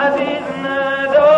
أبي نادوا